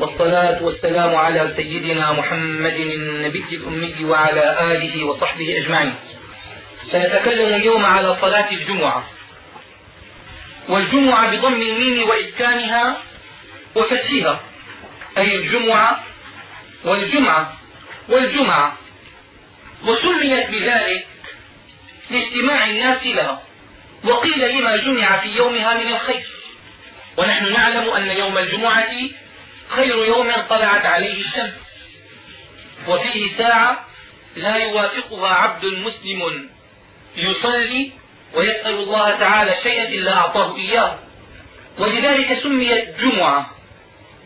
والصلاة والسلام على سيدنا محمد النبي الأمي وعلى آله وصحبه أجمعين. سنتكلم اليوم على صلاة الجمعة. والجمعة بضم الميم وإسكانها وفتحها. أي الجمعة والجمعة والجمعة. وسميت بذلك لاجتماع الناس لها. وقيل لما جمع في يومها من الخير. ونحن نعلم أن يوم الجمعة خير يوم طلعت عليه الشمس. وفيه ساعة لا يوافقها عبد مسلم يصلي ويسأل الله تعالى شيئا إلا أعطاه إياه. ولذلك سميت جمعة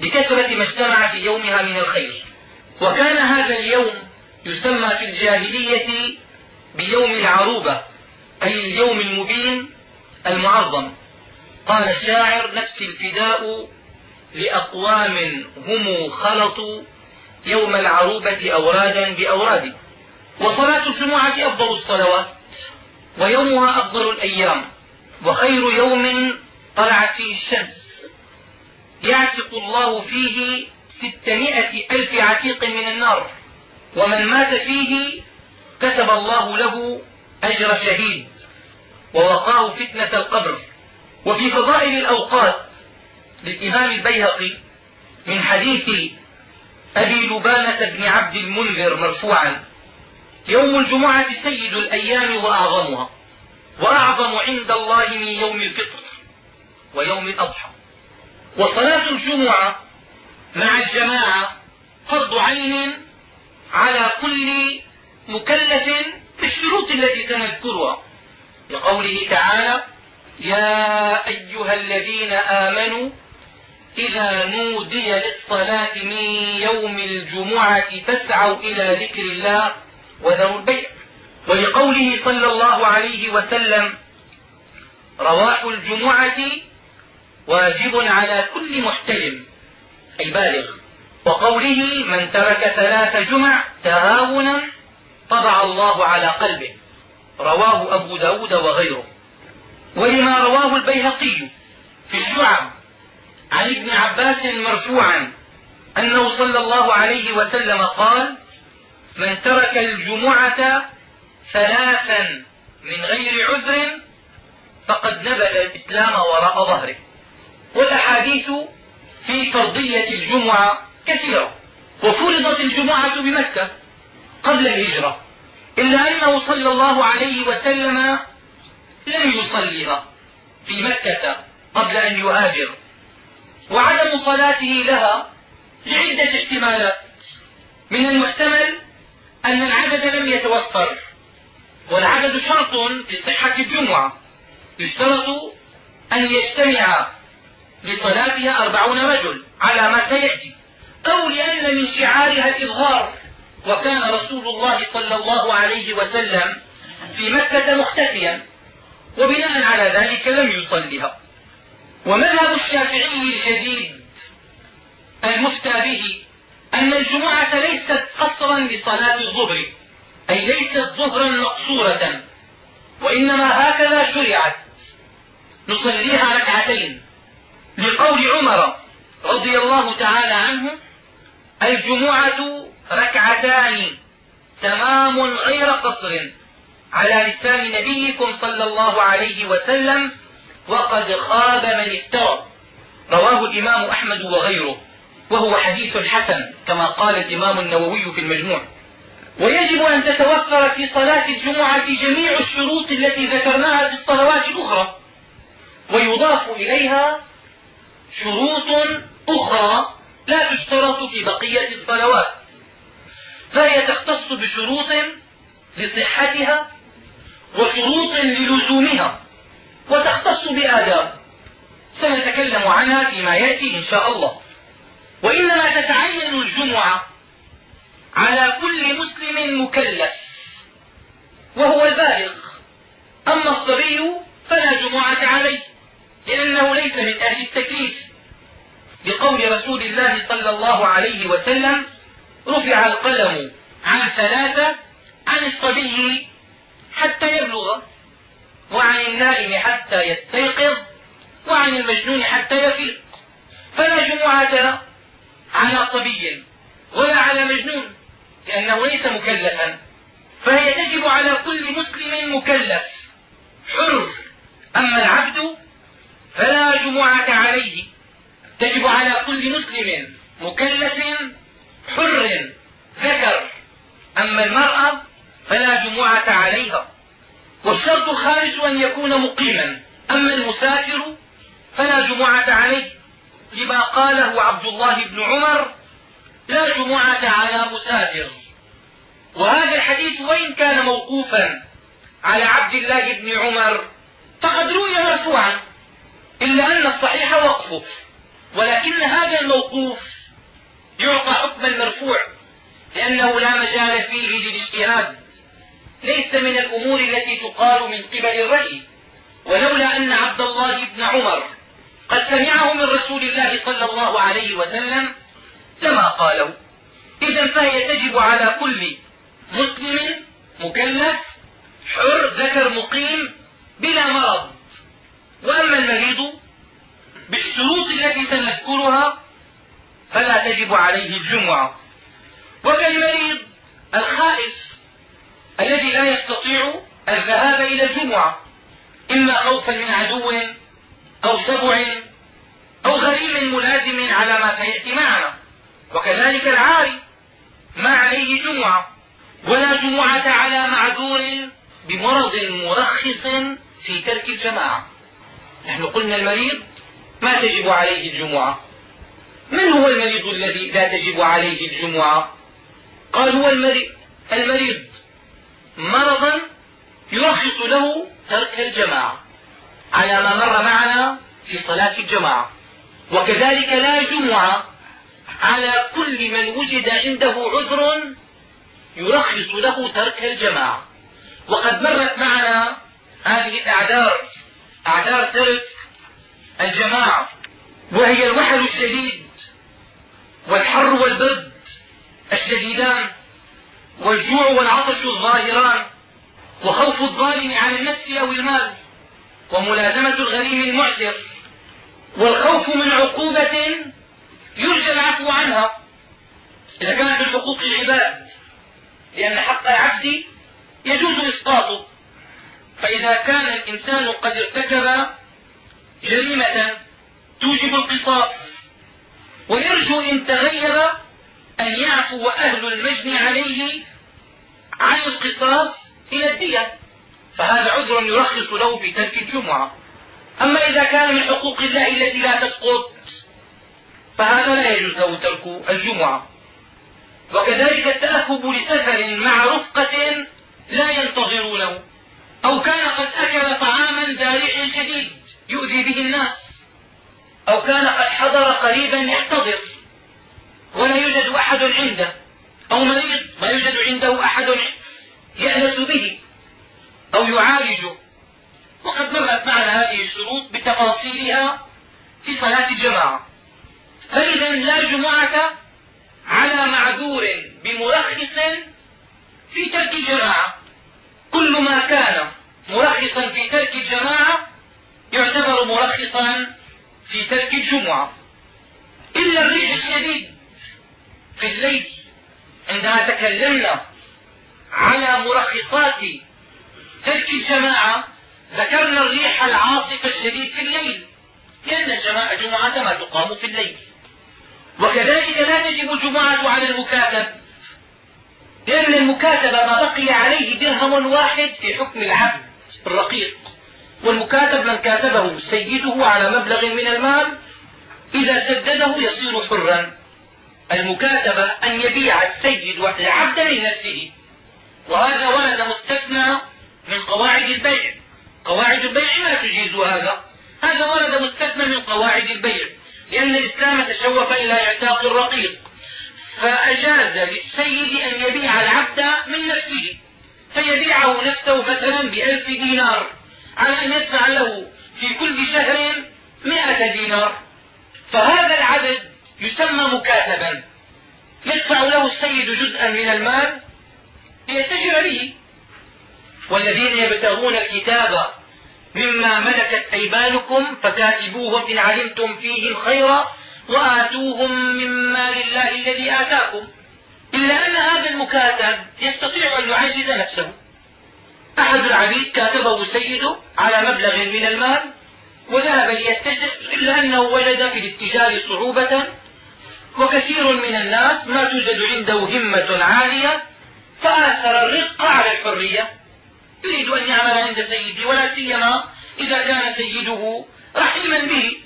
بكثرة ما اجتمع في يومها من الخير. وكان هذا اليوم يسمى في الجاهلية بيوم العروبة أي اليوم المبين المعظم. قال الشاعر نفسي الفداء لأقوام هم خلطوا يوم العروبة أورادا بأوراد. وصلاة الجمعة أفضل الصلوات ويومها أفضل الأيام وخير يوم طلعت فيه الشمس. يعتق الله فيه ستمائة ألف عتيق من النار ومن مات فيه كتب الله له أجر شهيد. ووقاه فتنة القبر. وفي فضائل الأوقات للإمام البيهقي من حديث أبي لبانة بن عبد المنذر مرفوعا. يوم الجمعة سيد الأيام وأعظمها وأعظم عند الله من يوم الفطر ويوم الأضحى. وصلاة الجمعة مع الجماعة فرض عين على كل مكلف في الشروط التي سنذكرها. لقوله تعالى يا أيها الذين آمنوا إذا نودي للصلاة من يوم الجمعة فاسعوا إلى ذكر الله وذروا البيع. ولقوله صلى الله عليه وسلم رواح الجمعة واجب على كل محتلم أي بالغ. وقوله من ترك ثلاث جمع تهاونا طبع الله على قلبه. رواه أبو ب داود وغيره. ولما رواه البيهقي في الشعب عن ابن عباس مرفوعا أنه صلى الله عليه وسلم قال من ترك الجمعة ثلاثا من غير عذر فقد نبذ الإسلام وراء ظهره والأحاديث في فرضية الجمعة كثيرة وفرضت الجمعة بمكة قبل الهجرة إلا أنه صلى الله عليه وسلم لم يصليها في مكة قبل أن يهاجر. وعدم صلاته لها لعدة احتمالات. من المحتمل أن العدد لم يتوفر والعدد شرط لصحة الجمعة. يشترط أن يجتمع لصلاتها أربعون رجل على ما سيأتي. أو لأن من شعارها الإظهار وكان رسول الله صلى الله عليه وسلم في مكة مختفيا وبناء على ذلك لم يصلها. ومذهب الشافعي الجديد المفتى به أن الجمعة ليست قصرا لصلاة الظهر أي ليست ظهرا مقصورة وإنما هكذا شرعت. نصليها ركعتين. لقول عمر رضي الله تعالى عنه الجمعة ركعتان تمام غير قصر على لسان نبيكم صلى الله عليه وسلم وقد خاب من افترى رواه الإمام أحمد وغيره وهو حديث حسن كما قال الإمام النووي في المجموع. ويجب أن تتوفر في صلاة الجمعة جميع الشروط التي ذكرناها في الصلوات الأخرى. ويضاف إليها شروط أخرى لا تشترط في بقية الصلوات. فهي تختص بشروط لصحتها وشروط للزومها. وتختص بآداب. سنتكلم عنها فيما يأتي إن شاء الله. وإنما تتعين الجمعة على كل مسلم مكلف وهو البالغ. أما الصبي فلا جمعة عليه لأنه ليس من أهل التكليف. بقول رسول الله صلى الله عليه وسلم رفع القلم عن ثلاثة عن الصبي حتى يبلغ. وعن النائم حتى يستيقظ وعن المجنون حتى يفيق فلا جمعة على صبي ولا على مجنون لأنه ليس مكلفا. فهي تجب على كل مسلم مكلف. حر. أما العبد فلا جمعة عليه. تجب على كل مسلم مكلف حر. ذكر. أما المرأة فلا جمعة عليها. والشرط الخامس أن يكون مقيما. أما المسافر فلا جمعة عليه لما قاله عبد الله بن عمر لا جمعة على مسافر. وهذا الحديث وإن كان موقوفا على عبد الله بن عمر فقد روي مرفوعا إلا أن الصحيح وقفه. ولكن هذا الموقوف يعطى حكم المرفوع لأنه لا مجال فيه للاجتهاد. ليس من الأمور التي تقال من قبل الرأي. ولولا أن عبد الله بن عمر قد سمعه من رسول الله صلى الله عليه وسلم لما قاله إذا فهي تجب على كل مسلم مكلف حر ذكر مقيم بلا مرض. وأما المريض بالشروط التي سنذكرها فلا تجب عليه الجمعة. وكالمريض الخائف الذي لا يستطيع الذهاب إلى الجمعة إما خوفا من عدو أو سبع أو غريم ملازم على ما سيأتي معنا. وكذلك العاري ما عليه جمعة ولا جمعة على معذور بمرض مرخص في ترك الجماعة. نحن قلنا المريض ما تجب عليه الجمعة. من هو المريض الذي لا تجب عليه الجمعة؟ قال هو المريض, المريض. مرضا يرخص له ترك الجماعة على ما مر معنا في صلاة الجماعة. وكذلك لا جمعة على كل من وجد عنده عذر يرخص له ترك الجماعة. وقد مرت معنا هذه الأعذار أعذار ترك الجماعة وهي الوحل الشديد والحر والبرد الشديدان. والجوع والعطش الظاهران وخوف الظالم عن النفس أو المال وملازمة الغريم المعسر والخوف من عقوبة يرجى العفو عنها. إذا كانت من حقوق العباد لأن حق العبد يجوز إسقاطه. فإذا كان الإنسان قد ارتكب جريمة توجب القصاص ويرجو إن تغير أن يعفو أهل المجن عليه عن القصاص إلى الدية. فهذا عذر يرخص له في ترك الجمعة. أما إذا كان من حقوق الله التي لا تسقط فهذا لا يجوز له ترك الجمعة. وكذلك التأهب لسفر مع رفقة لا ينتظرونه. أو كان قد أكل طعاما ذا شديد يؤذي به الناس. أو كان قد حضر قريبا يحتضر. ولا يوجد أحد عنده أو مريض ما يوجد عنده أحد يأنس به أو يعالجه وقد مرت معنا هذه الشروط بتفاصيلها في صلاة الجماعة. فإذا لا جمعة على معذور بمرخص في ترك الجماعة. كل ما كان مرخصا في ترك الجماعة يعتبر مرخصا في ترك الجمعة. إلا الريح الشديد في الليل عندما تكلمنا على مرخصات ترك الجماعة ذكرنا الريح العاصفة الشديد في الليل. لأن الجماعة جمعة ما تقام في الليل. وكذلك لا تجب الجمعة على المكاتب. لأن المكاتب ما بقي عليه درهم واحد في حكم العبد الرقيق. والمكاتب من كاتبه سيده على مبلغ من المال. إذا سدده يصير حرا. المكاتبة أن يبيع السيد العبد لنفسه. وهذا ورد مستثنى من قواعد البيع. قواعد البيع لا تجيز هذا؟ هذا ورد مستثنى من قواعد البيع. لأن الإسلام تشوف إلى اعتاق الرقيق. فأجاز للسيد أن يبيع العبد من نفسه. فيبيعه نفسه مثلا بألف دينار على أن يدفع له في كل شهر مئة دينار. فهذا العدد يسمى مكاتبا يدفع له السيد جزءا من المال ليتجر به. والذين يبتغون الكتاب مما ملكت أيمانكم فكاتبوهم إن علمتم فيهم خيرا وآتوهم من مال الله الذي آتاكم. إلا أن هذا المكاتب يستطيع أن يعجز نفسه. أحد العبيد كاتبه سيده على مبلغ من المال وذهب ليتجر إلا أنه وجد في الاتجار صعوبة وكثير من الناس ما توجد عنده همة عالية فآثر الرق على الحرية. يريد أن يعمل عند سيده ولا سيما إذا كان سيده رحيما به.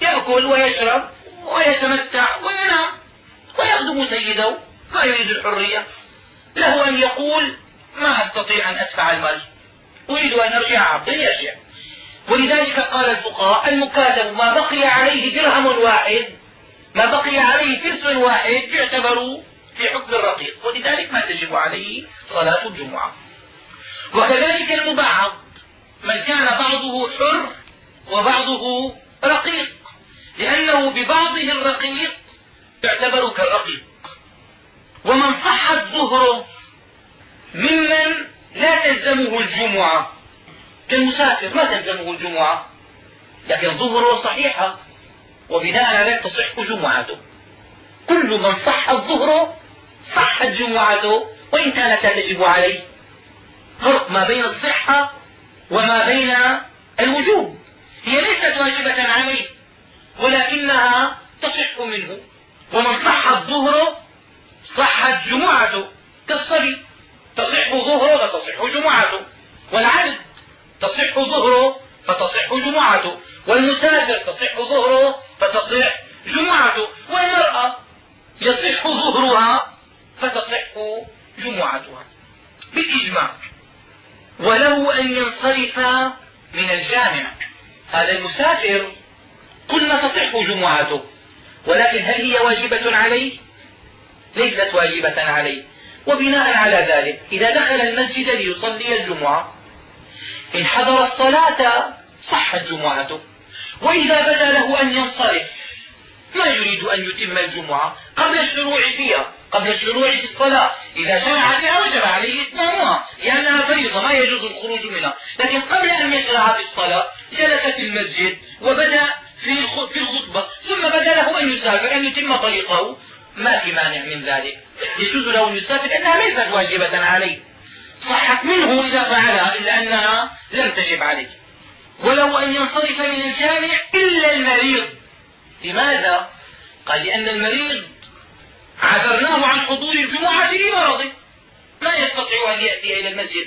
يأكل ويشرب ويتمتع وينام ويخدم سيده ما يريد الحرية. له أن يقول ما أستطيع أن أدفع المال. أريد أن أرجع عبدا يرجع ولذلك قال الفقهاء المكاتب ما بقي عليه درهم واحد ما بقي عليه فلس واحد يعتبر في حكم الرقيق. ولذلك ما تجب عليه صلاة الجمعة. وكذلك المبعض. من كان بعضه حر وبعضه رقيق. لأنه ببعضه الرقيق يعتبر كالرقيق. ومن صحت ظهره ممن لا تلزمه الجمعة. كالمسافر ما تلزمه الجمعة. لكن ظهره صحيحة. وبناء عليه تصح جمعته. كل من صح الظهر صحت جمعته وإن كانت لا تجب عليه. فرق ما بين الصحة وما بين الوجوب. هي ليست واجبة عليه ولكنها تصح منه. ومن صح الظهر صحت جمعته كالصبي تصح ظهره فتصح جمعته. والعبد تصح ظهره فتصح جمعته. والمسافر تصح ظهره فتصح جمعته والمرأة يصح ظهرها فتصح جمعتها. بالإجماع وله أن ينصرف من الجامع. هذا المسافر قلنا تصح جمعته. ولكن هل هي واجبة عليه؟ ليست واجبة عليه. وبناء على ذلك إذا دخل المسجد ليصلي الجمعة. إن حضر الصلاة صحت جمعته. وإذا بدا له أن ينصرف ما يريد أن يتم الجمعة؟ قبل الشروع فيها قبل الشروع في الصلاة. إذا شرع فيها وجب عليه إتمامها لأنها فريضة ما يجوز الخروج منها. لكن قبل أن يشرع في الصلاة جلس في المسجد وبدأ في الخطبة. ثم بدا له أن يسافر أن يتم طريقه. ما في مانع من ذلك. يجوز له أن يسافر لأنها ليست واجبة عليه. صحت منه إذا فعلها إلا أنها لم تجب عليه. ينصرف من الجامع إلا المريض. لماذا؟ قال لأن المريض عذرناه عن حضور الجمعة لمرضه. ما يستطيع أن يأتي إلى المسجد.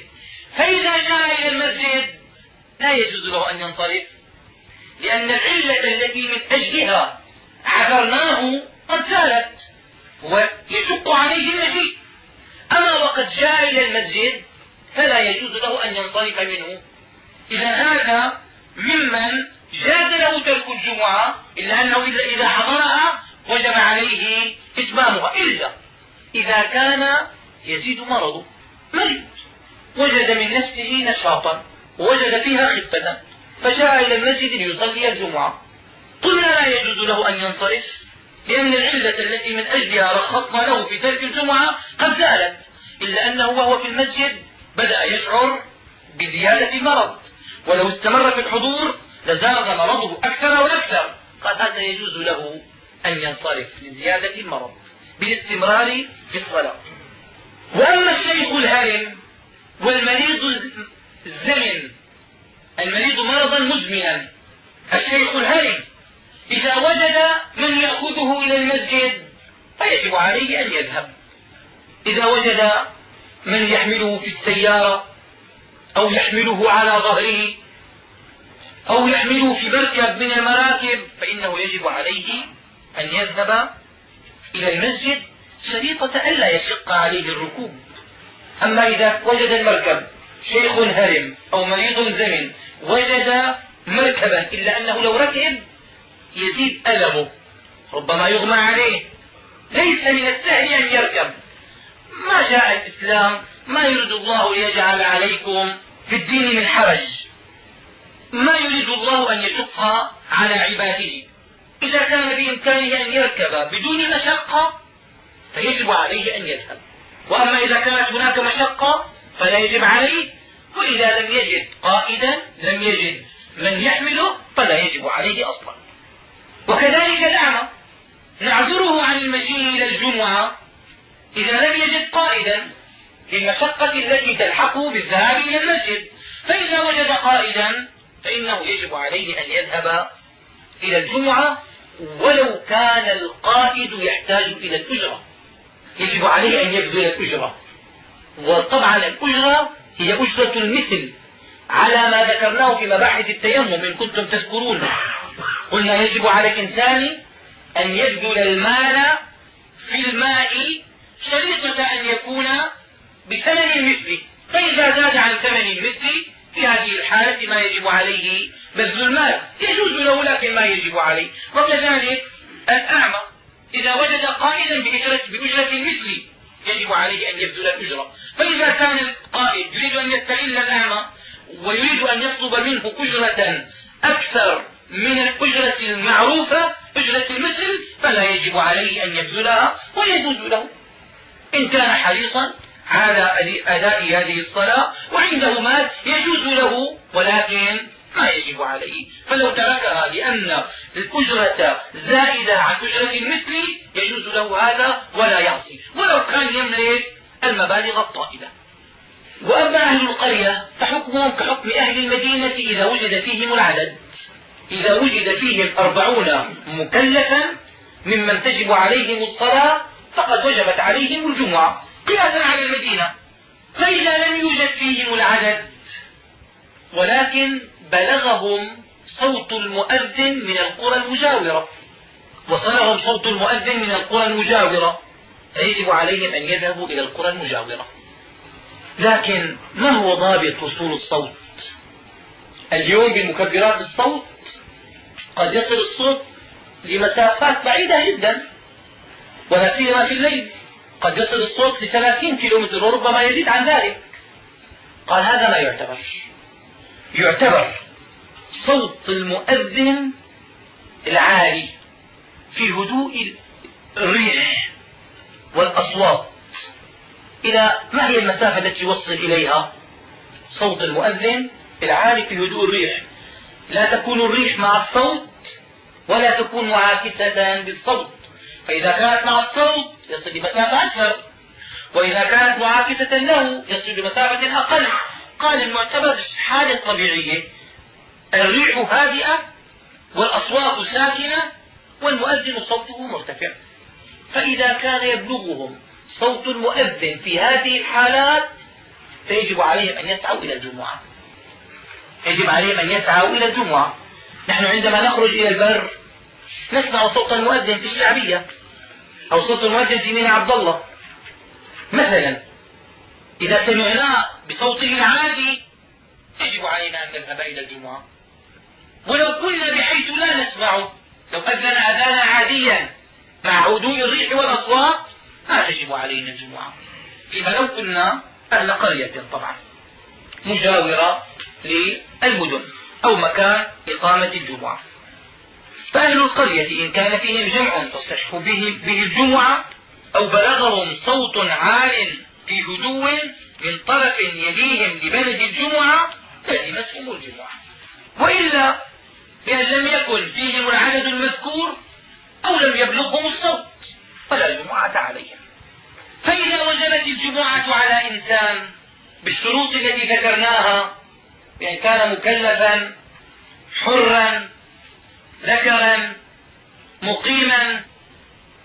فإذا جاء إلى المسجد لا يجوز له أن ينصرف لأن العلة التي من أجلها عذرناه قد زالت ويشق عليه المجيء أما وقد جاء إلى المسجد فلا يجوز له أن ينصرف منه. إذا هذا ممن جاز له ترك الجمعة إلا أنه إذا حضرها وجب عليه إتمامها. إلا إذا كان يزيد مرضه مريض وجد من نفسه نشاطا ووجد فيها خفة فجاء إلى المسجد ليصلي الجمعة. قلنا لا يجوز له أن ينصرف لأن العلة التي من أجلها رخصنا له في ترك الجمعة قد زالت إلا أنه وهو في المسجد بدأ يشعر بزيادة المرض ولو استمر في الحضور لزاد مرضه أكثر وأكثر قال هذا يجوز له أن ينصرف لزيادة المرض بالاستمرار في الصلاة. وأما الشيخ الهرم والمريض الزمن المريض مرضا مزمنا الشيخ الهرم إذا وجد من يأخذه إلى المسجد فيجب عليه أن يذهب. إذا وجد من يحمله في السيارة أو يحمله على ظهره أو يحمله في مركب من المراكب فإنه يجب عليه أن يذهب إلى المسجد شريطة ألا يشق عليه الركوب. أما إذا وجد المركب شيخ هرم أو مريض زمن وجد مركبا إلا أنه لو ركب يزيد ألمه. ربما يغمى عليه. ليس من السهل أن يركب. ما جاء الإسلام ما يريد الله ليجعل عليكم في الدين من حرج. ما يريد الله أن يشق على عباده. إذا كان بإمكانه أن يركب بدون مشقة فيجب عليه أن يذهب. وأما إذا كانت هناك مشقة فلا يجب عليه. وإذا لم يجد قائدا لم يجد من يحمله فلا يجب عليه أصلا. وكذلك الأعمى نعذره عن المجيء إلى الجمعة. إذا لم يجد قائدا المشقة التي تلحقه بالذهاب إلى المسجد. فإذا وجد قائدا فإنه يجب عليه أن يذهب إلى الجمعة ولو كان القائد يحتاج إلى الأجرة. يجب عليه أن يبذل الأجرة. وطبعا الأجرة هي أجرة المثل على ما ذكرناه في مباحث التيمم إن كنتم تذكرون. قلنا يجب على الإنسان أن يبذل المال في الماء شريطة أن يكون بثمن المثل. فإذا زاد عن ثمن المثل في هذه الحالة ما يجب عليه بذل المال. يجوز له لكن ما يجب عليه. وكذلك الأعمى. إذا وجد قائدا بأجرة, بأجرة المثل يجب عليه أن يبذل الأجرة. فإذا كان القائد يريد أن يستغل الأعمى ويريد أن يطلب منه أجرة أكثر من الأجرة المعروفة أجرة المثل فلا يجب عليه أن يبذلها ويجوز له. إن كان حريصا على أداء هذه الصلاة وعنده مال يجوز له ولكن ما يجب عليه. فلو تركها لأن الأجرة زائدة عن أجرة المثل يجوز له هذا ولا يعصي. ولو كان يملك المبالغ الطائلة. وأما أهل القرية فحكمهم كحكم أهل المدينة إذا وجد فيهم العدد. إذا وجد فيهم أربعون مكلفا ممن تجب عليهم الصلاة فقد وجبت عليهم الجمعة. قياسا على المدينة فإذا لم يوجد فيهم العدد. ولكن بلغهم صوت المؤذن من القرى المجاورة. وصلهم صوت المؤذن من القرى المجاورة. فيجب عليهم أن يذهبوا إلى القرى المجاورة. لكن ما هو ضابط وصول الصوت؟ اليوم بمكبرات الصوت قد يصل الصوت لمسافات بعيدة جدا ولا سيما في الليل. قد يصل الصوت ل 30 كيلومتر وربما يزيد عن ذلك. قال هذا ما يعتبر. يعتبر صوت المؤذن العالي في هدوء الريح والأصوات. إلى ما هي المسافة التي يوصل إليها؟ صوت المؤذن العالي في هدوء الريح. لا تكون الريح مع الصوت ولا تكون معاكسة بالصوت. فإذا كانت مع الصوت يصل لمسافة أكثر وإذا كانت معاكسة له يصل لمسافة أقل. قال المعتبر حالة طبيعية. الريح هادئة والأصوات ساكنة والمؤذن صوته مرتفع. فإذا كان يبلغهم صوت المؤذن في هذه الحالات فيجب عليهم أن يسعوا إلى الجمعة. يجب عليهم أن يسعوا إلى الجمعة. نحن عندما نخرج إلى البر نسمع صوت المؤذن في الشعبية أو صوت المؤذن في ميناء عبد الله. مثلا إذا سمعنا بصوته العادي يجب علينا أن نذهب إلى الجمعة. ولو كنا بحيث لا نسمع لو أذن أذانا عاديا مع هدوء الريح والأصوات ما تجب علينا الجمعة. فيما لو كنا أهل قرية طبعا مجاورة للمدن أو مكان إقامة الجمعة. فأهل القرية إن كان فيهم جمع تصح به, به الجمعة أو بلغهم صوت عال في هدوء من طرف يليهم لبلد الجمعة لزمتهم الجمعة وإلا بأن لم يكن فيهم العدد المذكور أو لم يبلغهم الصوت فلا جمعة عليهم. فإذا وجبت الجمعة على إنسان بالشروط التي ذكرناها بأن كان مكلفا حرا ذكرا مقيما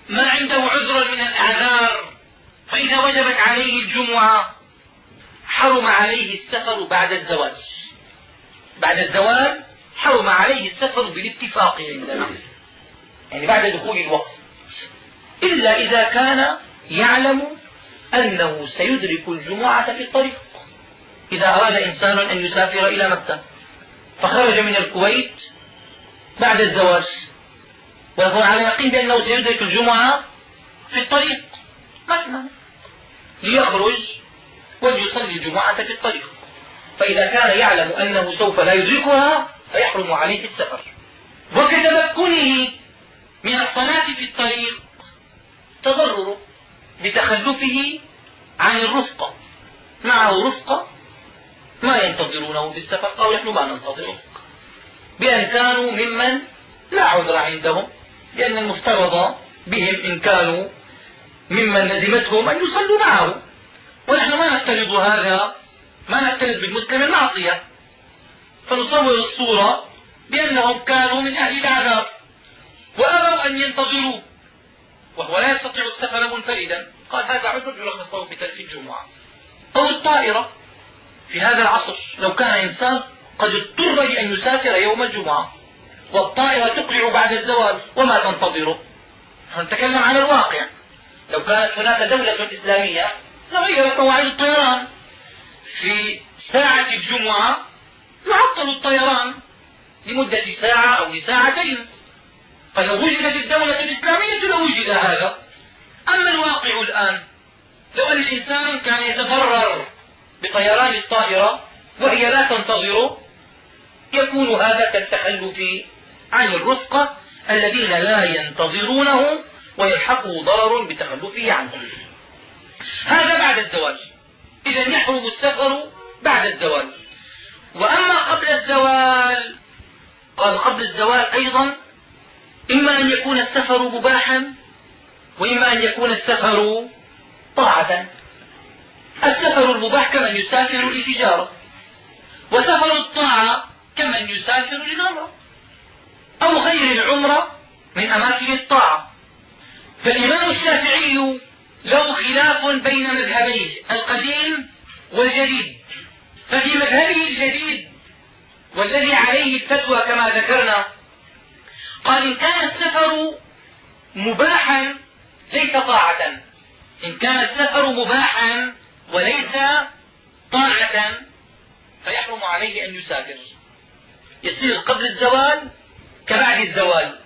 ما عنده عذر من الأعذار. فإذا وجبت عليه الجمعة حرم عليه السفر بعد الزواج. بعد الزواج حرم عليه السفر بالاتفاق عندنا يعني بعد دخول الوقت. إلا إذا كان يعلم أنه سيدرك الجمعة في الطريق. إذا أراد إنسان أن يسافر إلى مكة فخرج من الكويت بعد الزواج. ويكون على يقين بأنه سيدرك الجمعة في الطريق. مثلا. ليخرج وليصلي الجمعة في الطريق. فإذا كان يعلم أنه سوف لا يدركها فيحرم عليه السفر. وكتمكنه من الصلاة في الطريق تضرر بتخلفه عن الرفقة معه رفقة ما ينتظرونه بالسفر أو نحن ما ننتظره. بأن كانوا ممن لا عذر عندهم لأن المفترض بهم إن كانوا ممن لزمتهم أن يصلوا معه. ونحن ما نفترض هذا ما نفترض بالمسلم المعصية. فنصور الصورة بأنهم كانوا من أهل العذاب وأبوا أن ينتظروا وهو لا يستطيع السفر منفردا. قال هذا عذر يلخصه بترك الجمعة. أو الطائرة في هذا العصر لو كان إنسان قد اضطر لأن يسافر يوم الجمعة والطائرة تقلع بعد الزواج وما تنتظره نتكلم عن الواقع. لو كانت هناك دولة إسلامية لغيرت مواعيد الطيران. في ساعة الجمعة يعطل الطيران لمدة ساعة أو لساعتين. فلو وجدت الدولة الإسلامية لوجد هذا. أما الواقع الآن لو أن الإنسان كان يتضرر بطيران الطائرة وهي لا تنتظره يكون هذا كالتخلف عن الرفقة الذين لا ينتظرونه ويلحقه ضرر بتخلفه عنه هذا بعد الزواج. إذا يحرم السفر بعد الزواج. وأما قبل الزوال قال قبل الزوال أيضا إما أن يكون السفر مباحا وإما أن يكون السفر طاعة. السفر المباح كمن يسافر لتجارة وسفر الطاعة كمن يسافر للعمرة أو غير العمرة من أماكن الطاعة. فالإمام الشافعي له خلاف بين مذهبيه القديم والجديد. ففي مذهبه الجديد والذي عليه الفتوى كما ذكرنا قال إن كان السفر مباحا ليس طاعة. إن كان السفر مباحا وليس طاعة فيحرم عليه أن يسافر. يصير قبل الزوال كبعد الزوال.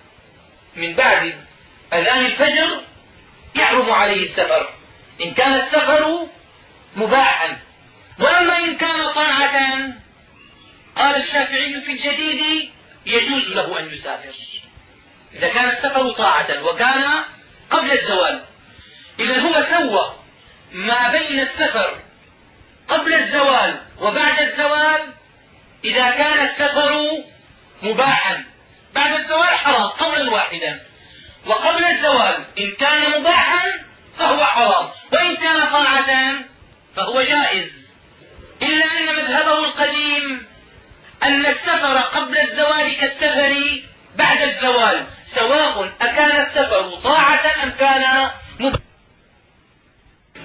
من بعد أذان الفجر يحرم عليه السفر. إن كان السفر مباحا. وأما إن كان طاعة قال الشافعي في الجديد يجوز له أن يسافر. إذا كان السفر طاعة وكان قبل الزوال. إذا هو سوى ما بين السفر قبل الزوال وبعد الزوال إذا كان السفر مباحا بعد الزوال حرام قولا واحدا. وقبل الزوال إن كان مباحا فهو حرام. وإن كان طاعة فهو جائز إلا أن مذهبه القديم أن السفر قبل الزوال كالسفر بعد الزوال سواء أكان السفر طاعة أم كان مباحا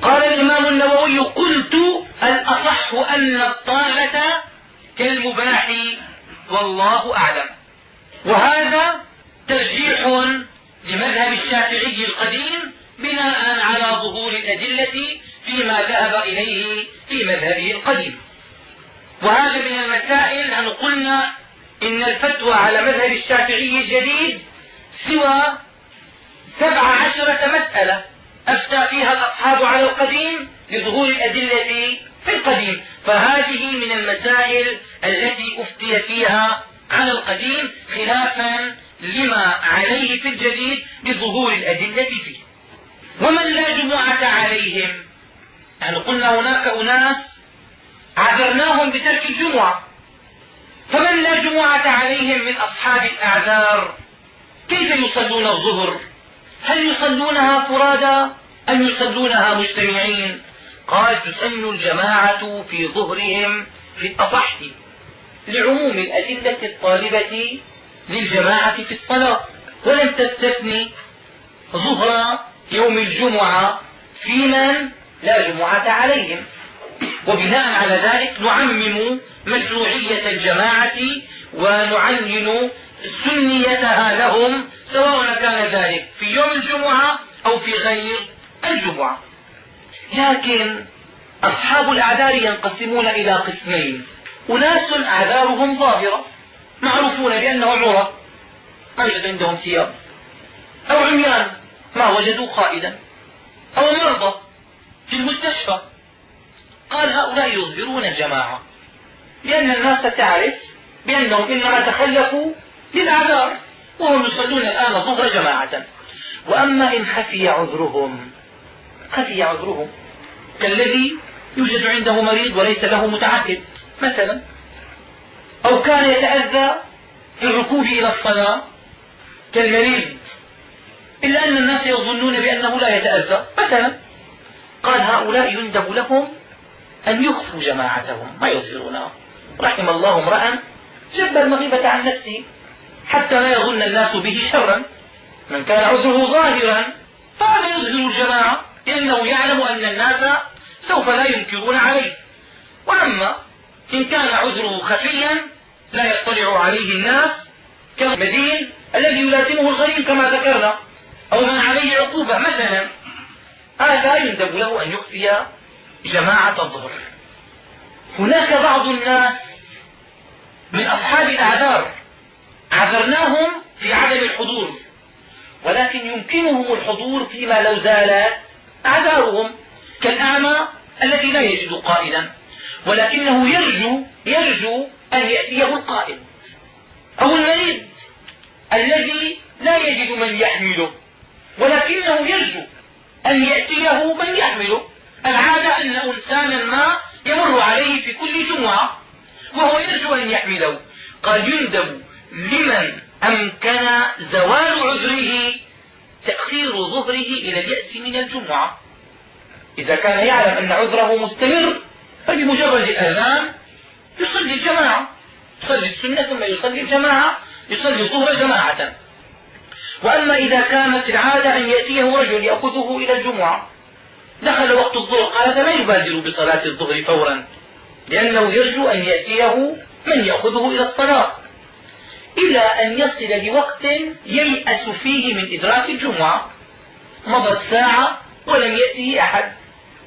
قال الإمام النووي قلت الأصح أن الطاعة كالمباح والله أعلم وهذا ترجيح لمذهب الشافعي القديم بناء على ظهور الأدلة فيما ذهب إليه في مذهبه القديم وهذا من المسائل نحن قلنا إن الفتوى على مذهب الشافعي الجديد سوى سبع عشرة مسألة أفتى فيها الأصحاب على القديم لظهور الأدلة في القديم فهذه من المسائل التي أفتي فيها على القديم خلافا لما عليه في الجديد بظهور الأدلة فيه ومن لا جمعة عليهم يعني قلنا هناك أناس عذرناهم بترك الجمعة فمن لا جمعة عليهم من أصحاب الأعذار كيف يصلون الظهر هل يصلونها فرادى أم يصلونها مجتمعين قال تسن الجماعة في ظهرهم في الأصح لعموم الطالبة للجماعة في الصلاة. ولم تستثني ظهر يوم الجمعة في من لا جمعة عليهم. وبناء على ذلك نعمم مشروعية الجماعة ونعين سنيتها لهم سواء كان ذلك في يوم الجمعة أو في غير الجمعة. لكن أصحاب الأعذار ينقسمون إلى قسمين. أناس أعذارهم ظاهرة. معروفون بأنهم عرى يوجد عندهم ثياب. أو عميان ما وجدوا خائدا. أو مرضى في المستشفى. قال هؤلاء يظهرون الجماعة لأن الناس تعرف بأنهم إنما تخلفوا للأعذار وهم يصلون الآن الظهر جماعة. وأما إن خفي عذرهم خفي عذرهم كالذي يوجد عنده مريض وليس له متعهد مثلا أو كان يتأذى في الركوب إلى الصلاة كالمريض. إلا أن الناس يظنون بأنه لا يتأذى. مثلا قال هؤلاء يندب لهم أن يخفوا جماعتهم. ما يظهرونها رحم الله امرأ جب المغيبة عن نفسه حتى لا يظن الناس به شرا. من كان عذره ظاهرا فهذا يظهر الجماعة. لأنه يعلم أن الناس سوف لا ينكرون عليه. وأما إن كان عذره خفيا لا يطلع عليه الناس كالمدين الذي يلازمه الغريم كما ذكرنا. أو من عليه عقوبة مثلا. هذا يندب له أن يخفي جماعة الظهر. هناك بعض الناس من أصحاب الأعذار عذرناهم في عدم الحضور ولكن يمكنهم الحضور فيما لو زالت أعذارهم كالأعمى الذي لا يجد قائدا ولكنه يرجو يرجو أن يأتيه القائد أو المريض الذي لا يجد من يحمله. ولكنه يرجو أن يأتيه من يحمله. العادة أن إنسانا ما يمر عليه في كل جمعة وهو يرجو أن يحمله. قال يندب لمن أمكن زوال عذره تأخير ظهره إلى اليأس من الجمعة إذا كان يعلم أن عذره مستمر فبمجرد الأذان يصلي الجماعة. يصلي السنة ثم يصلي الجماعة. يصلي الظهر جماعة. وأما إذا كانت العادة أن يأتيه رجل يأخذه إلى الجمعة. دخل وقت الظهر قال هذا لا يبادر بصلاة الظهر فورا. لأنه يرجو أن يأتيه من يأخذه إلى الصلاة. إلى أن يصل لوقت ييأس فيه من إدراك الجمعة. مضت ساعة ولم يأته أحد.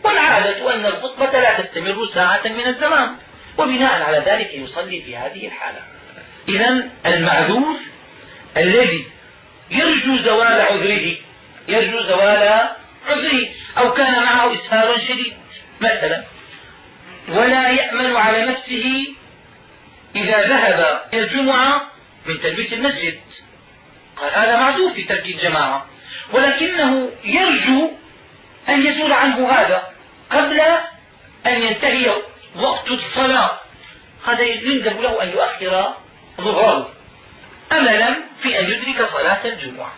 والعادة أن الخطبة لا تستمر ساعة من الزمان. وبناء على ذلك يصلي في هذه الحالة. إذا المعذور الذي يرجو زوال عذره يرجو زوال عذره أو كان معه إسهال شديد مثلا ولا يأمن على نفسه إذا ذهب إلى الجمعة من تلبية المسجد. قال هذا معذور في ترك الجماعة. ولكنه يرجو أن يزول عنه هذا قبل أن ينتهي وقت الصلاة. هذا يندب له أن يؤخر ظهره أملا في أن يدرك صلاة الجمعة.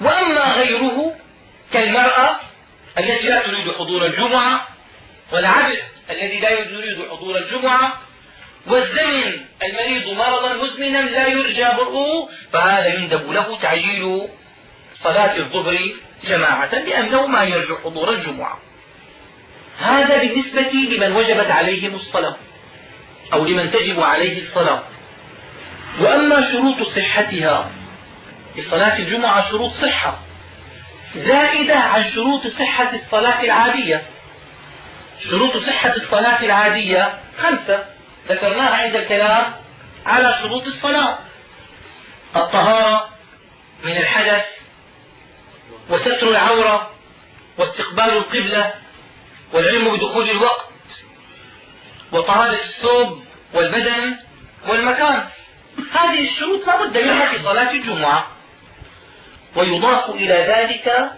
وأما غيره كالمرأة التي لا تريد حضور الجمعة والعبد الذي لا يريد حضور الجمعة والزمن المريض مرضا مزمنا لا يرجى برؤه فهذا يندب له تعجيل صلاة الظهر جماعة لأنه ما يرجو حضور الجمعة. هذا بالنسبة لمن وجبت عليهم الصلاة أو لمن تجب عليه الصلاة. وأما شروط صحتها لصلاة الجمعة شروط صحة زائدة عن شروط صحة الصلاة العادية. شروط صحة الصلاة العادية خمسة ذكرناها عند الكلام على شروط الصلاة. الطهارة من الحدث وستر العورة واستقبال القبلة والعلم بدخول الوقت وطهارة الثوب والبدن والمكان. هذه الشروط لا بد منها في صلاة الجمعة. ويضاف إلى ذلك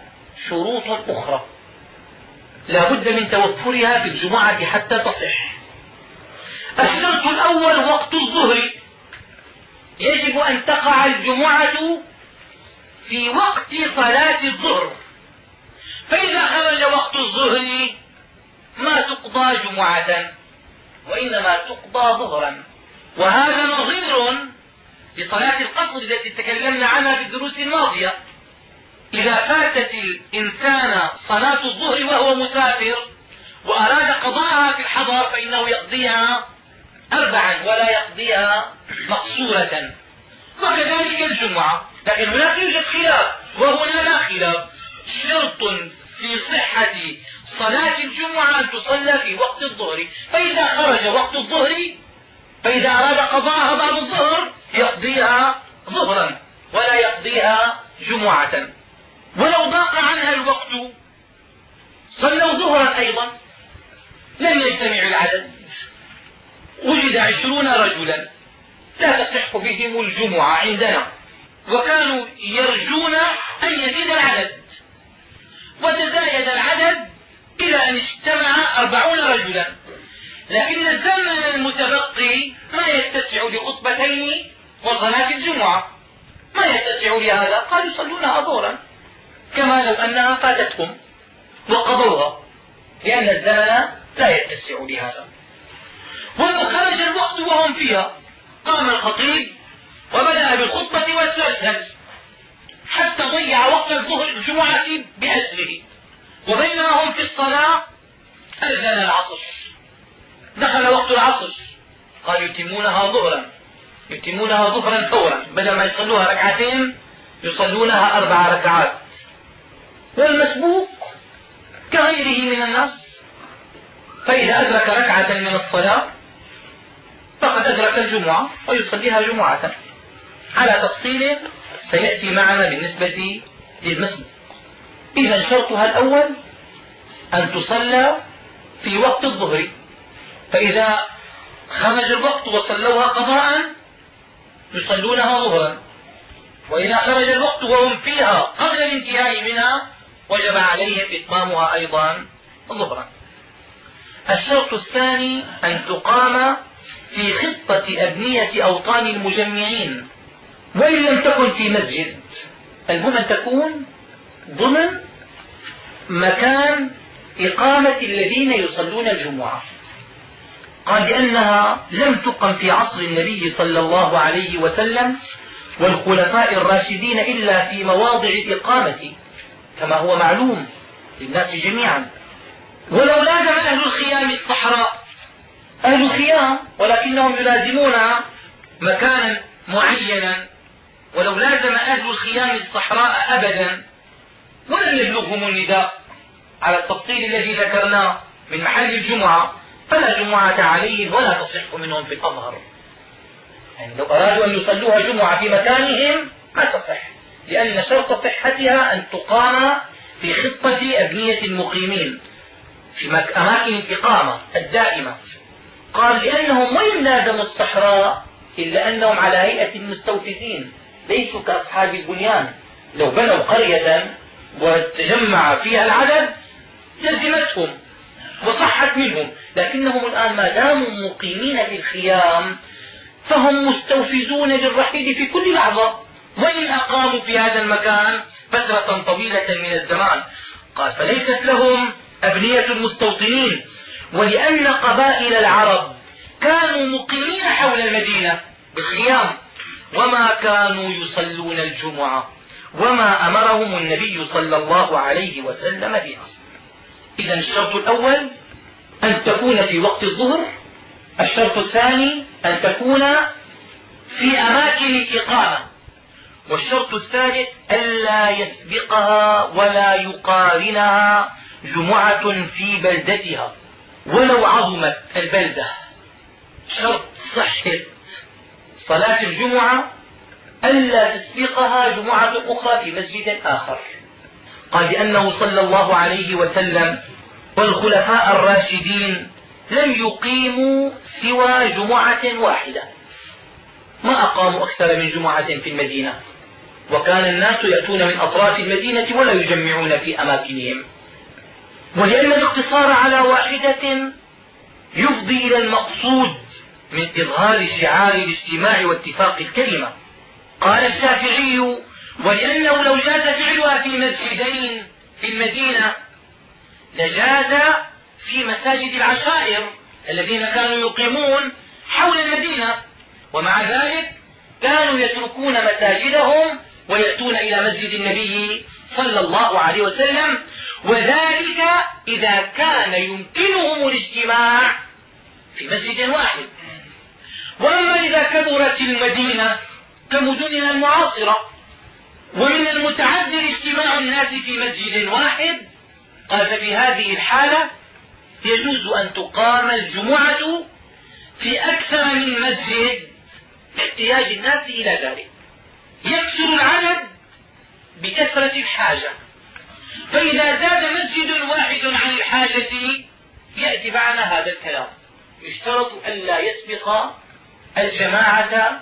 شروط أخرى. لا بد من توفرها في الجمعة حتى تصح. الشرط الأول وقت الظهر. يجب أن تقع الجمعة في وقت صلاة الظهر. فإذا خرج وقت الظهر ما تقضى جمعة وإنما تقضى ظهرا. وهذا نظير لصلاة القصر التي تكلمنا عنها في الدروس الماضية. إذا فاتت الإنسان صلاة الظهر وهو مسافر وأراد قضاءها في الحضر فإنه يقضيها أربعا ولا يقضيها مقصورة. وكذلك الجمعة. لكن هناك يوجد خلاف وهنا لا خلاف. شرط في صحة صلاة الجمعة أن تصلى في وقت الظهر. فإذا خرج وقت الظهر فإذا أراد قضاءها بعد الظهر يقضيها ظهرا ولا يقضيها جمعة. ولو ضاق عنها الوقت صلوا ظهرا أيضا. لم يجتمع العدد. وجد عشرون رجلا. لا تصح بهم الجمعة عندنا. وكانوا يرجون أن يزيد العدد. وتزايد العدد إلى أن اجتمع أربعون رجلا. لكن الزمن المتبقي ما يتسع لخطبتين وصلاة الجمعة. ما يتسع لهذا؟ قالوا يصلونها ظهرا. كما لو أنها فاتتهم وقضوها. لأن الزمن لا يتسع لهذا. ولو خرج الوقت وهم فيها. قام الخطيب وبدأ بالخطبة واسترسل حتى ضيع وقت الظهر الجمعة بأسره وبينما هم في الصلاة أذن العصر دخل وقت العصر قال يتمونها ظهرا. يتمونها ظهرا فورا. بدل ما يصلوها ركعتين يصلونها أربع ركعات. والمسبوق كغيره من الناس. فإذا أدرك ركعة من الصلاة فقد أدرك الجمعة ويصليها جمعة. على تفصيل سيأتي معنا بالنسبة للمسبوق. إذا شرطها الأول أن تصلى في وقت الظهر. فإذا خرج الوقت وصلوها قضاء يصلونها ظهرا. وإذا خرج الوقت وهم فيها قبل الانتهاء منها وجب عليهم إتمامها أيضا ظهرا. الشرط الثاني أن تقام في خطة أبنية أوطان المجمعين. وإن لم تكن في مسجد. المهم أن تكون ضمن مكان إقامة الذين يصلون الجمعة. قال لأنها لم تقم في عصر النبي صلى الله عليه وسلم والخلفاء الراشدين إلا في مواضع الإقامة كما هو معلوم للناس جميعا. ولو لازم أهل الخيام الصحراء أهل الخيام ولكنهم يلازمون مكانا معينا. ولو لازم أهل الخيام الصحراء أبدا ولم يبلغهم النداء على التفصيل الذي ذكرناه من محل الجمعة. فلا جمعة عليهم ولا تصح منهم في الأظهر. يعني لو أرادوا أن يصلوها جمعة في مكانهم ما تصح. لأن شرط صحتها أن تقام في خطة أبنية المقيمين. في أماكن الإقامة الدائمة. قال لأنهم وإن لازموا الصحراء إلا أنهم على هيئة المستوفزين ليسوا كأصحاب البنيان. لو بنوا قرية وتجمع فيها العدد لزمتهم وصحت منهم. لكنهم الآن ما داموا مقيمين في الخيام فهم مستوفزون للرحيل في كل لحظة. وإن أقاموا في هذا المكان فترة طويلة من الزمان. قال فليست لهم أبنية المستوطنين. ولأن قبائل العرب كانوا مقيمين حول المدينة بالخيام وما كانوا يصلون الجمعة. وما أمرهم النبي صلى الله عليه وسلم بها. إذا الشرط الأول أن تكون في وقت الظهر. الشرط الثاني أن تكون في أماكن الإقامة. والشرط الثالث ألا يسبقها ولا يقارنها جمعة في بلدتها. ولو عظمت البلدة. شرط صحة صلاة الجمعة ألا تسبقها جمعة أخرى في مسجد آخر. قال لأنه صلى الله عليه وسلم والخلفاء الراشدين لم يقيموا سوى جمعة واحدة. ما أقاموا أكثر من جمعة في المدينة؟ وكان الناس يأتون من أطراف المدينة ولا يجمعون في أماكنهم. ولأن الاقتصار على واحدة يفضي إلى المقصود من إظهار شعار الاجتماع واتفاق الكلمة. قال الشافعي ولأنه لو جاز فعلها في مسجدين في المدينة لجاز في مساجد العشائر الذين كانوا يقيمون حول المدينة. ومع ذلك كانوا يتركون مساجدهم ويأتون إلى مسجد النبي صلى الله عليه وسلم. وذلك إذا كان يمكنهم الاجتماع في مسجد واحد. وأما إذا كبرت المدينة كمدننا المعاصرة ومن المتعذر اجتماع الناس في مسجد واحد. قال ففي هذه الحالة يجوز أن تقام الجمعة في أكثر من مسجد لاحتياج الناس إلى ذلك. يكثر العدد بكثرة الحاجة. فإذا زاد مسجد واحد عن الحاجة يأتي معنا هذا الكلام. يشترط ألا يسبق الجماعة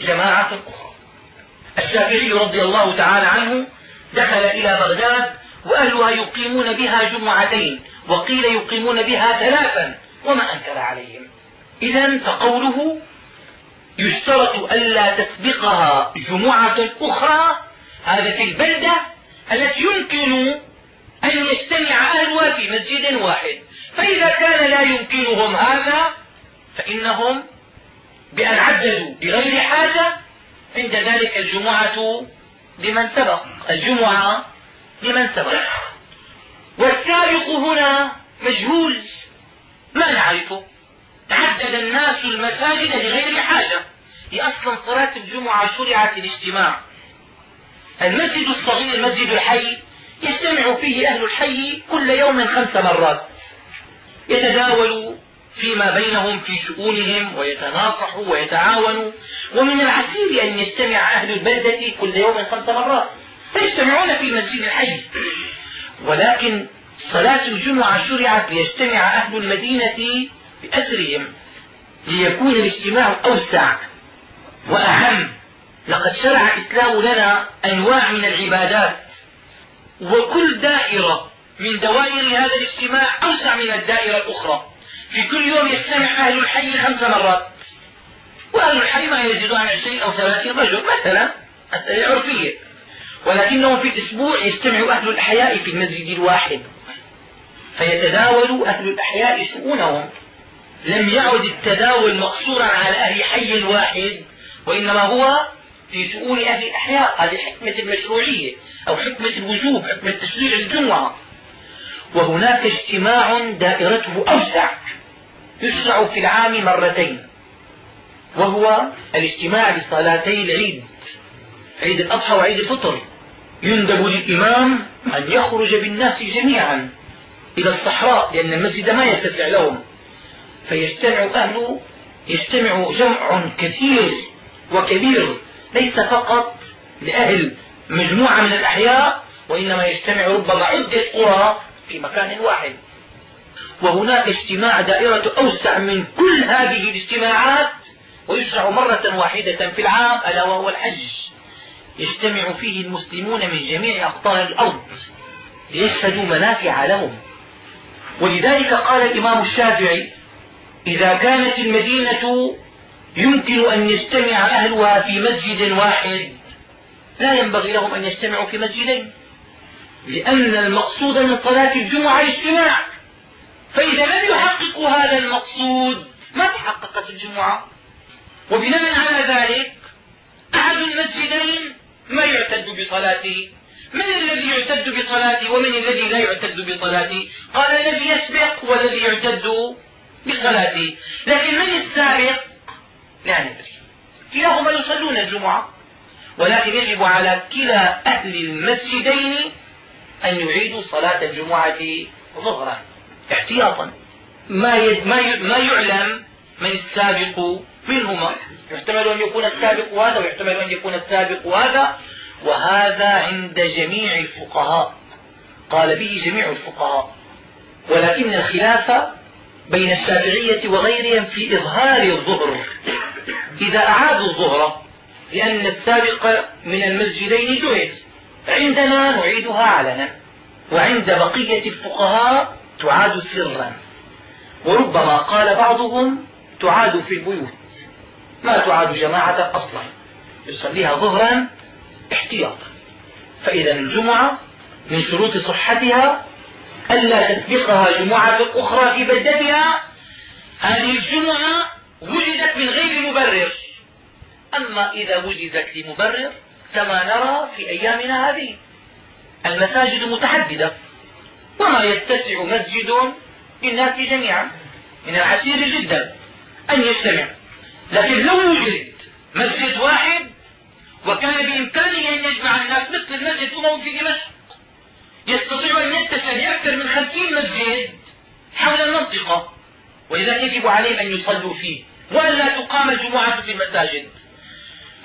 جماعة أخرى الشافعي رضي الله تعالى عنه دخل إلى بغداد وأهلها يقيمون بها جمعتين وقيل يقيمون بها ثلاثا وما أنكر عليهم. إذا فقوله يشترط ألا تسبقها جمعة أخرى هذا في البلدة التي يمكن أن يجتمع أهلها في مسجد واحد. فإذا كان لا يمكنهم هذا فإنهم بأن عددوا بغير حاجة عند ذلك الجمعة لمن سبق. الجمعة لمن سبق. والسابق هنا مجهول. ما نعرفه؟ تعدد الناس المساجد لغير حاجة. هي أصلا صلاة الجمعة شرعت الاجتماع المسجد الصغير المسجد الحي يجتمع فيه أهل الحي كل يوم خمس مرات. يتداولوا فيما بينهم في شؤونهم ويتناصحوا ويتعاونوا. ومن العسير أن يجتمع أهل البلدة كل يوم خمس مرات. فيجتمعون في المسجد الحي. ولكن صلاة الجمعة شرعت ليجتمع أهل المدينة بأسرهم ليكون الاجتماع أوسع وأهم. لقد شرع الإسلام لنا أنواع من العبادات وكل دائرة من دوائر هذا الاجتماع أوسع من الدائرة الأخرى. في كل يوم يجتمع أهل الحي خمس مرات. وأهل الحي ما يزيدون عن عشرين أو ثلاثين رجل مثلا عرفية ولكنهم في الأسبوع يجتمع أهل الأحياء في المسجد الواحد. فيتداول أهل الأحياء شؤونهم لم يعد التداول مقصورا على أهل حي واحد وإنما هو في شؤون أهل الأحياء هذه حكمة المشروعية أو حكمة الوجوب حكمة تشريع الجمعة. وهناك اجتماع دائرته أوسع. يشرع في العام مرتين وهو الاجتماع لصلاتي العيد عيد الأضحى وعيد الفطر. يندب للإمام أن يخرج بالناس جميعا إلى الصحراء لأن المسجد ما يتسع لهم. فيجتمع أهل يجتمع جمع كثير وكبير ليس فقط لأهل مجموعة من الأحياء وإنما يجتمع ربما عدة قرى في مكان واحد. وهناك اجتماع دائرة أوسع من كل هذه الاجتماعات ويشرع مرة واحدة في العام ألا وهو الحج. يجتمع فيه المسلمون من جميع أقطار الأرض ليشهدوا منافع لهم. ولذلك قال الإمام الشافعي إذا كانت المدينة يمكن أن يجتمع أهلها في مسجد واحد لا ينبغي لهم أن يجتمعوا في مسجدين لأن المقصود من صلاة الجمعة الاجتماع. فإذا لم يحققوا هذا المقصود ما تحققت الجمعة؟ وبناء على ذلك أحد المسجدين ما يعتد بصلاته؟ من الذي يعتد بصلاته ومن الذي لا يعتد بصلاته؟ قال الذي يسبق والذي يعتد بصلاته. لكن من السابق؟ لا ندري. كلاهما يصلون الجمعة ولكن يجب على كلا أهل المسجدين أن يعيدوا صلاة الجمعة ظهرا. احتياطا. ما ما يعلم من السابق منهما. يحتمل أن يكون السابق هذا ويحتمل أن يكون السابق هذا. وهذا عند جميع الفقهاء. قال به جميع الفقهاء. ولكن الخلاف بين الشافعية وغيرهم في إظهار الظهر. إذا أعادوا الظهر لأن السابق من المسجدين جهد. عندنا نعيدها علنا. وعند بقية الفقهاء تعاد سرا. وربما قال بعضهم تعاد في البيوت. ما تعاد جماعة أصلا. يصليها ظهرا احتياطا. فإذا الجمعة من شروط صحتها ألا تسبقها جمعة أخرى في بلدتها هذه الجمعة وجدت من غير مبرر. أما إذا وجدت لمبرر كما نرى في أيامنا هذه. المساجد متعددة وما يتسع مسجد للناس جميعا. من العسير جدا أن يجتمع. لكن لو وجد مسجد واحد وكان بإمكانه أن يجمع الناس مثل المسجد الأموي في دمشق يستطيع أن يتسع بأكثر من خمسين مسجد حول المنطقة. ولذا يجب عليهم أن يصلوا فيه. وألا تقام الجمعة في المساجد.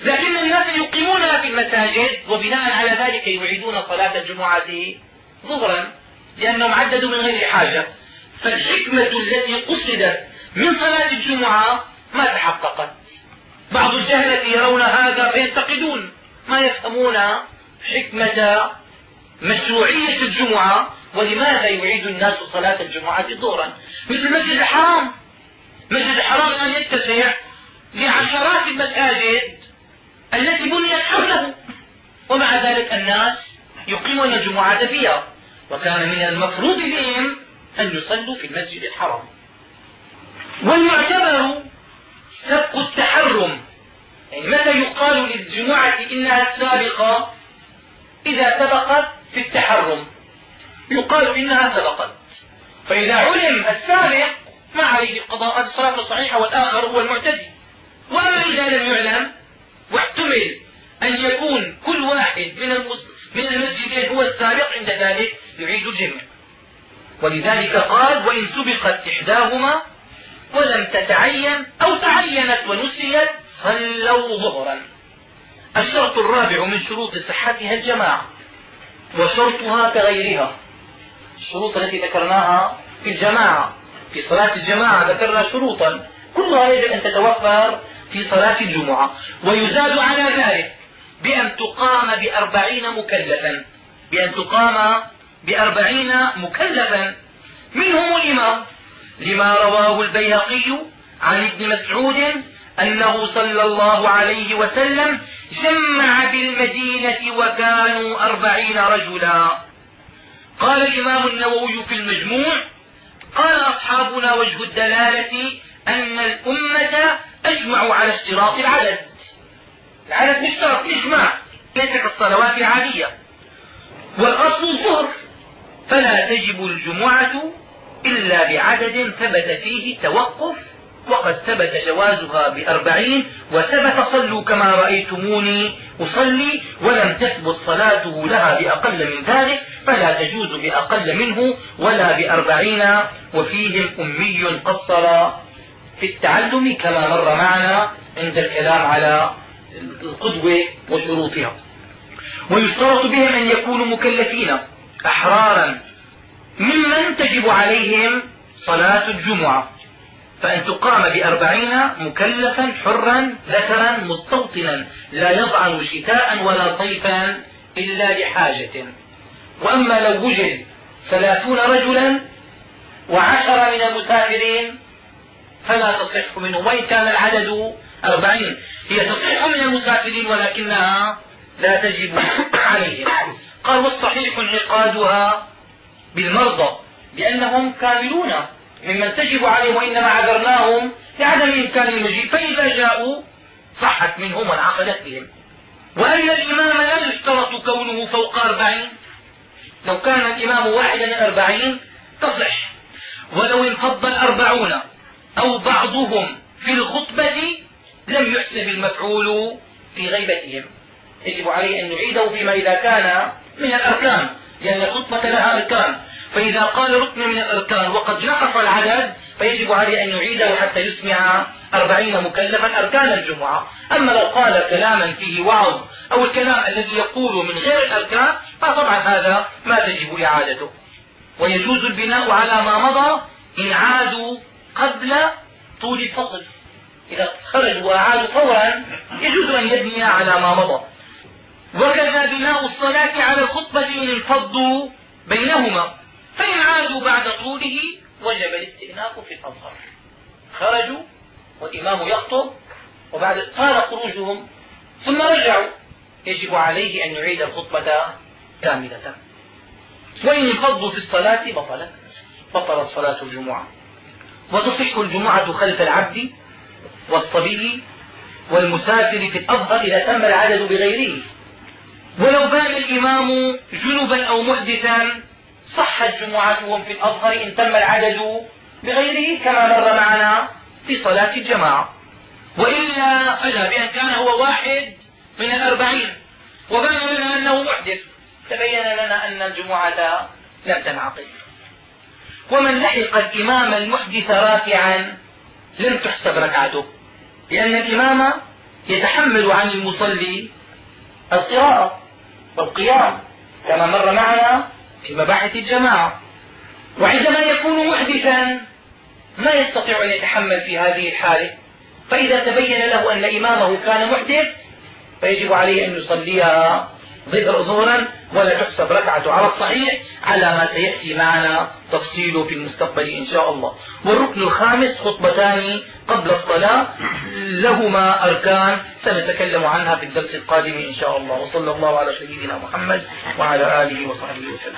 لكن الناس يقيمونها في المساجد وبناء على ذلك يعيدون صلاة الجمعة ظهرا. لأنهم عددوا من غير حاجة. فالحكمة التي قصدت من صلاة الجمعة ما تحققت. بعض الجهلة يرون هذا فينتقدون. ما يفهمون حكمة مشروعية الجمعة ولماذا يعيد الناس صلاة الجمعة ظهرا مثل المسجد الحرام. مسجد الحرام الآن يتسع لعشرات المساجد التي بنيت حوله. ومع ذلك الناس يقيمون الجمعة فيها. وكان من المفروض بهم أن يصلوا في المسجد الحرام. والمعتبر سبق التحرم. يعني متى يقال للجمعة إنها السابقة إذا سبقت في التحرم. يقال إنها سبقت. فإذا علم السابق ما عليه القضاء الصلاة الصحيحة والآخر هو المعتدي. وأما إذا لم يعلم واحتمل أن يكون كل واحد من من المسجدين هو السابق عند ذلك يعيد الجمع. ولذلك قال وإن سبقت إحداهما ولم تتعين أو تعينت ونسيت صلوا ظهرا. الشرط الرابع من شروط صحتها الجماعة وشرطها كغيرها. الشروط التي ذكرناها في الجماعة في صلاة الجماعة ذكرنا شروطا. كلها يجب أن تتوفر في صلاة الجمعة. ويزاد على ذلك بأن تقام بأربعين مكلفا. بأن تقام بأربعين مكلفا. منهم الإمام لما رواه البيهقي عن ابن مسعود أنه صلى الله عليه وسلم جمع بالمدينة وكانوا أربعين رجلا. قال الإمام النووي في المجموع قال أصحابنا وجه الدلالة أن الأمة أجمعوا على اشتراط العدد. العدد مشترط إجماع ليس كالصلوات العادية. والأصل الظهر. فلا تجب الجمعة إلا بعدد ثبت فيه التوقف وقد ثبت جوازها بأربعين وثبت صلوا كما رأيتموني أصلي ولم تثبت صلاته لها بأقل من ذلك فلا تجوز بأقل منه ولا بأربعين وفيهم أمي قصر في التعلم كما مر معنا عند الكلام على القدوة وشروطها. ويشترط بهم أن يكونوا مكلفين. أحرارا ممن تجب عليهم صلاة الجمعة. فأن تقام بأربعين مكلفا حرا ذكرا مستوطنا لا يضعن شتاء ولا صيفا إلا لحاجة وأما لو وجد ثلاثون رجلا وعشر من المسافرين فلا تصح منه وإن كان العدد أربعين. هي تصح من المسافرين ولكنها لا تجب عليهم. قال والصحيح انعقادها بالمرضى لأنهم كاملون ممن تجب عليهم وإنما عذرناهم لعدم إمكان المجيء فإذا جاءوا صحت منهم وانعقدت بهم. وأن الإمام لا يشترط كونه فوق أربعين. لو كان الإمام واحدا من أربعين تصح ولو انفض الأربعون أو بعضهم في الخطبة لم يحسب المفعول في غيبتهم. يجب عليه أن نعيده فيما إذا كان من الأركان لأن الخطبة لها أركان. فإذا قال ركن من الأركان وقد نقص العدد فيجب عليه أن يعيده حتى يسمع أربعين مكلفا أركان الجمعة. أما لو قال كلاما فيه وعظ أو الكلام الذي يقول من غير الأركان فطبعا هذا ما تجب إعادته. ويجوز البناء على ما مضى إن عادوا قبل طول الفصل. إذا خرجوا وأعادوا فورا يجوز أن يبني على ما مضى. وكذا بناء الصلاة على الخطبة انفضوا بينهما فإن عادوا بعد طوله وجب الاستئناف في الأظهر. خرجوا والإمام يخطب وبعد طال خروجهم ثم رجعوا. يجب عليه أن يعيد الخطبة كاملة. وإن انفضوا في الصلاة بطلت بطلت صلاة الجمعة. وتصح الجمعة خلف العبد والصبي والمسافر في الأظهر إذا تم العدد بغيره. ولو بان الإمام جنبا أو محدثا صحت جمعتهم في الأظهر إن تم العدد بغيره كما مر معنا في صلاة الجماعة. وإلا فلا بأن كان هو واحد من الأربعين. وبان لنا أنه محدث. تبين لنا أن الجمعة لم تنعقد. ومن لحق الإمام المحدث رافعا لم تحسب ركعته لأن الإمام يتحمل عن المصلي القراءة. والقيام كما مر معنا في مباحث الجماعة. وعندما يكون محدثا ما يستطيع أن يتحمل في هذه الحالة. فإذا تبين له أن إمامه كان محدث فيجب عليه أن يصليها ظهرا ولا تحسب ركعة على الصحيح على ما سيأتي معنا تفصيله في المستقبل إن شاء الله. والركن الخامس خطبتان قبل الصلاة. لهما أركان سنتكلم عنها في الدرس القادم إن شاء الله. وصلى الله على سيدنا محمد وعلى آله وصحبه وسلم.